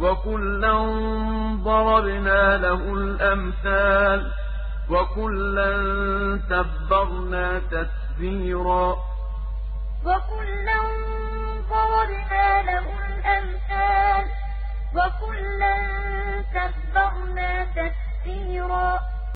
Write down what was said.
وكلا ضربنا له الأمثال وكلا تبرنا تتبيرا وكلا ضربنا له الأمثال وكلا